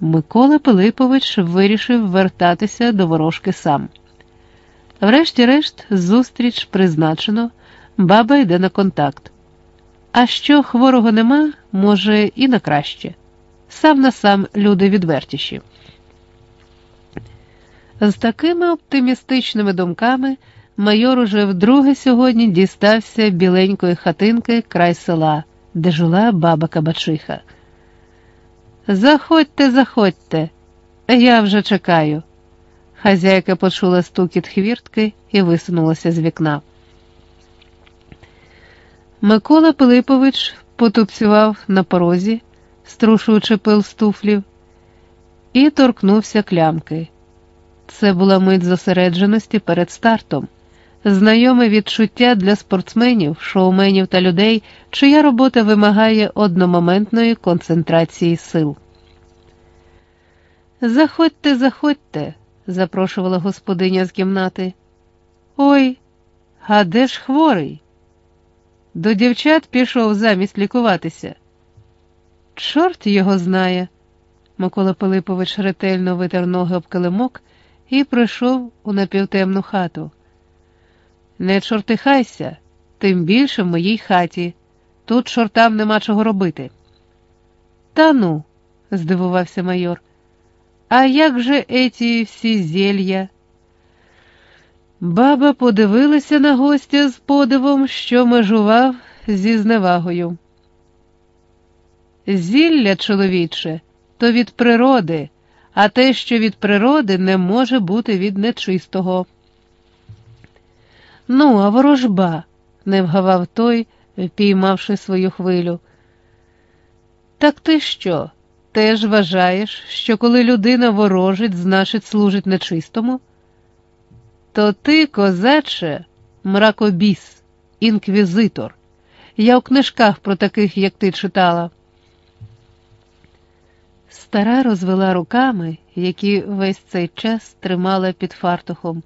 Микола Пилипович вирішив вертатися до ворожки сам. Врешті-решт, зустріч призначено, баба йде на контакт. А що хворого нема, може, і на краще. Сам на сам люди відвертіші. З такими оптимістичними думками майор уже вдруге сьогодні дістався біленької хатинки край села, де жила баба Кабачиха. Заходьте, заходьте, я вже чекаю. Хазяйка почула стукіт хвіртки і висунулася з вікна. Микола Пилипович потупцював на порозі, струшуючи пил з туфлів, і торкнувся клямки. Це була мить зосередженості перед стартом, знайоме відчуття для спортсменів, шоуменів та людей, чия робота вимагає одномоментної концентрації сил. Заходьте, заходьте, запрошувала господиня з кімнати. Ой, а де ж хворий? До дівчат пішов замість лікуватися. Чорт його знає. Микола Пилипович ретельно витер ноги об килимок і прийшов у напівтемну хату. Не чортихайся, тим більше в моїй хаті. Тут чортам нема чого робити. Та ну, здивувався майор. А як же еті всі зелья? Баба подивилася на гостя з подивом, що межував зі зневагою. Зілля, чоловіче, то від природи, а те, що від природи, не може бути від нечистого. Ну, а ворожба, не вгавав той, впіймавши свою хвилю. Так ти що? Теж вважаєш, що коли людина ворожить, значить служить нечистому? То ти, козаче, мракобіс, інквізитор. Я у книжках про таких, як ти читала. Стара розвела руками, які весь цей час тримала під фартухом,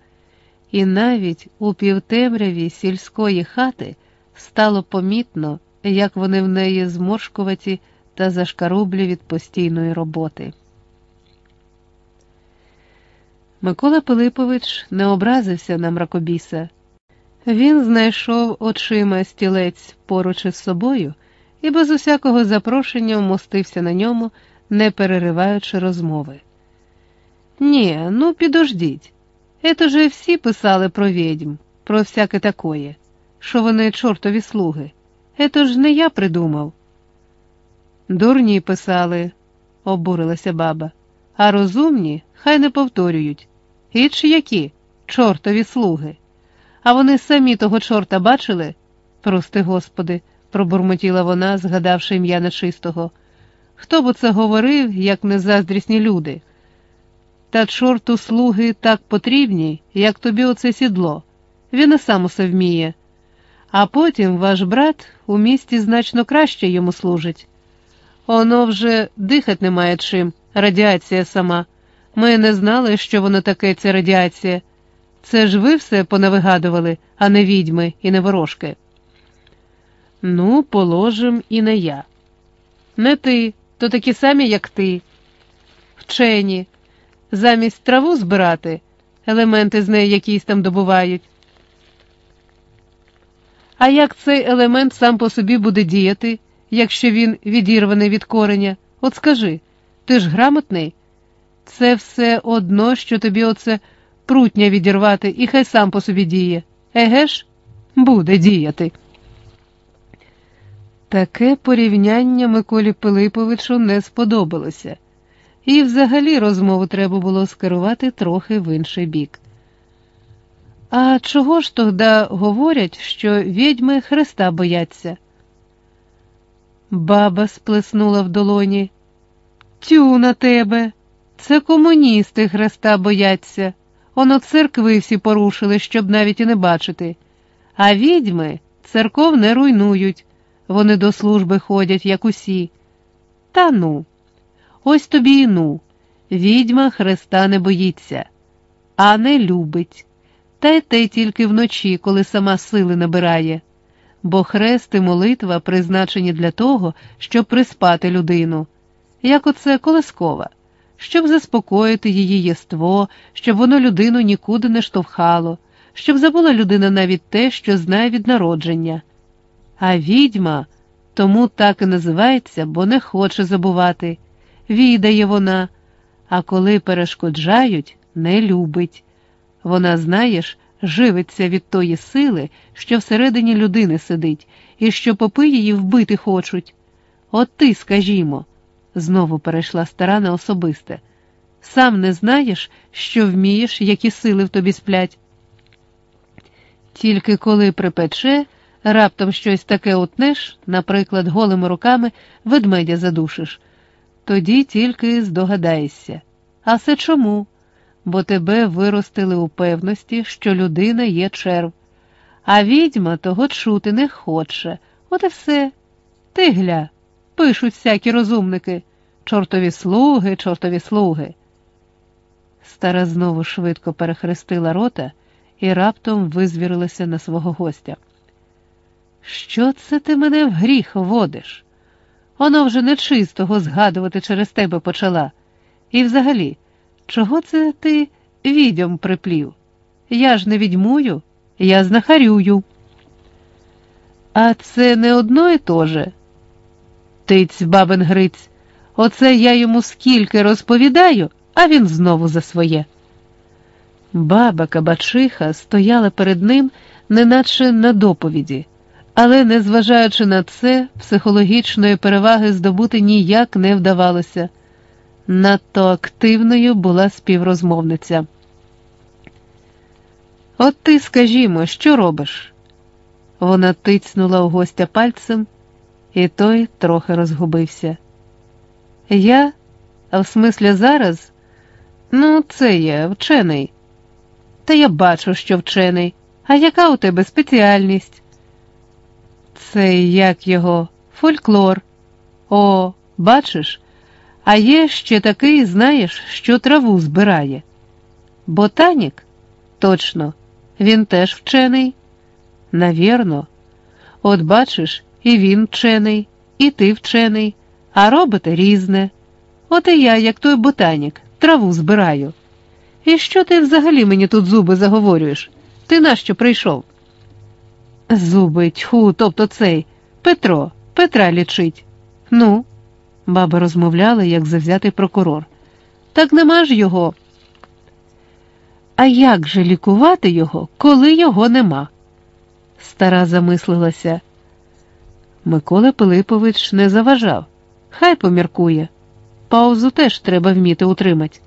і навіть у півтемряві сільської хати стало помітно, як вони в неї зморшкуваті та зашкарублі від постійної роботи. Микола Пилипович не образився на мракобіса. Він знайшов очима стілець поруч із собою і без усякого запрошення вмостився на ньому, не перериваючи розмови. Ні, ну підождіть. Ето же всі писали про відьм, про всяке такое, що вони чортові слуги. Ето ж не я придумав. Дурні писали, обурилася баба, а розумні хай не повторюють. Іч які чортові слуги. А вони самі того чорта бачили? Прости, господи, пробурмотіла вона, згадавши ім'я нечистого. Хто б це говорив, як незаздрісні люди? Та чорту слуги так потрібні, як тобі оце сідло. Він і сам усе вміє. А потім ваш брат у місті значно краще йому служить. Оно вже дихать немає чим, радіація сама. Ми не знали, що воно таке, ця радіація. Це ж ви все понавигадували, а не відьми і не ворожки. Ну, положим, і не я. Не ти, то такі самі, як ти. Вчені. Замість траву збирати, елементи з неї якісь там добувають. А як цей елемент сам по собі буде діяти, якщо він відірваний від кореня? От скажи, ти ж грамотний? Це все одно, що тобі оце прутня відірвати, і хай сам по собі діє. Еге ж, буде діяти. Таке порівняння Миколі Пилиповичу не сподобалося, і взагалі розмову треба було скерувати трохи в інший бік. А чого ж тоді говорять, що відьми Христа бояться? Баба сплеснула в долоні. Тю на тебе. Це комуністи Христа бояться. Оно церкви всі порушили, щоб навіть і не бачити. А відьми церков не руйнують, вони до служби ходять, як усі. Та ну, ось тобі і ну. Відьма Христа не боїться, а не любить. Та й те тільки вночі, коли сама сили набирає. Бо хрест і молитва призначені для того, щоб приспати людину, як оце колескова щоб заспокоїти її єство, щоб воно людину нікуди не штовхало, щоб забула людина навіть те, що знає від народження. А відьма тому так і називається, бо не хоче забувати. Відає вона, а коли перешкоджають, не любить. Вона, знаєш, живиться від тої сили, що всередині людини сидить, і що попи її вбити хочуть. От ти, скажімо, знову перейшла стара на особисте. Сам не знаєш, що вмієш, які сили в тобі сплять. Тільки коли припече, раптом щось таке утнеш, наприклад, голими руками ведмедя задушиш, тоді тільки здогадаєшся. А все чому? Бо тебе виростили у певності, що людина є черв, а відьма того чути не хоче. От і все. Ти гля, пишуть всякі розумники, чортові слуги, чортові слуги. Стара знову швидко перехрестила рота і раптом визвірилася на свого гостя. Що це ти мене в гріх водиш? Воно вже нечистого згадувати через тебе почала. І взагалі, чого це ти відьом приплів? Я ж не відьмую, я знахарюю. А це не одно і то же. Тиць, бабин Гриць, оце я йому скільки розповідаю, а він знову за своє. Баба Кабачиха стояла перед ним, неначе на доповіді, але, незважаючи на це, психологічної переваги здобути ніяк не вдавалося. Надто активною була співрозмовниця. От ти, скажімо, що робиш? Вона тицнула у гостя пальцем, і той трохи розгубився. Я, а в смислі зараз, ну, це я, вчений. Та я бачу, що вчений. А яка у тебе спеціальність? Це як його фольклор. О, бачиш, а є ще такий, знаєш, що траву збирає. Ботанік? Точно, він теж вчений. Навірно. От бачиш, і він вчений, і ти вчений, а робите різне. От і я, як той ботанік, траву збираю. І що ти взагалі мені тут зуби заговорюєш? Ти нащо прийшов? Зуби, тьху, тобто цей Петро, Петра лічить. Ну, баба розмовляла, як завзятий прокурор. Так нема ж його. А як же лікувати його, коли його нема? Стара замислилася. Микола Пилипович не заважав, хай поміркує. Паузу теж треба вміти утримати.